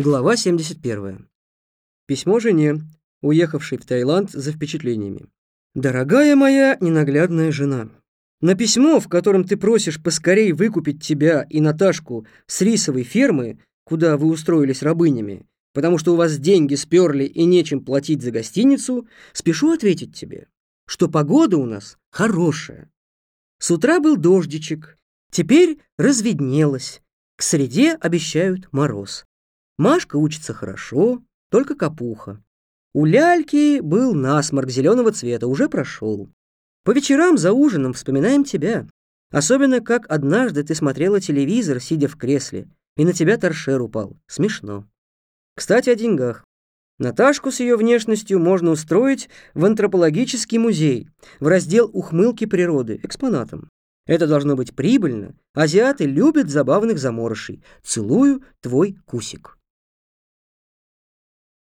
Глава 71. Письмо жене, уехавшей в Таиланд за впечатлениями. «Дорогая моя ненаглядная жена, на письмо, в котором ты просишь поскорей выкупить тебя и Наташку с рисовой фермы, куда вы устроились рабынями, потому что у вас деньги сперли и нечем платить за гостиницу, спешу ответить тебе, что погода у нас хорошая. С утра был дождичек, теперь разведнелось, к среде обещают мороз. Машка учится хорошо, только капуха. У ляльки был насморк зеленого цвета, уже прошел. По вечерам за ужином вспоминаем тебя. Особенно, как однажды ты смотрела телевизор, сидя в кресле, и на тебя торшер упал. Смешно. Кстати, о деньгах. Наташку с ее внешностью можно устроить в антропологический музей, в раздел «Ухмылки природы» экспонатом. Это должно быть прибыльно. Азиаты любят забавных заморышей. Целую, твой Кусик.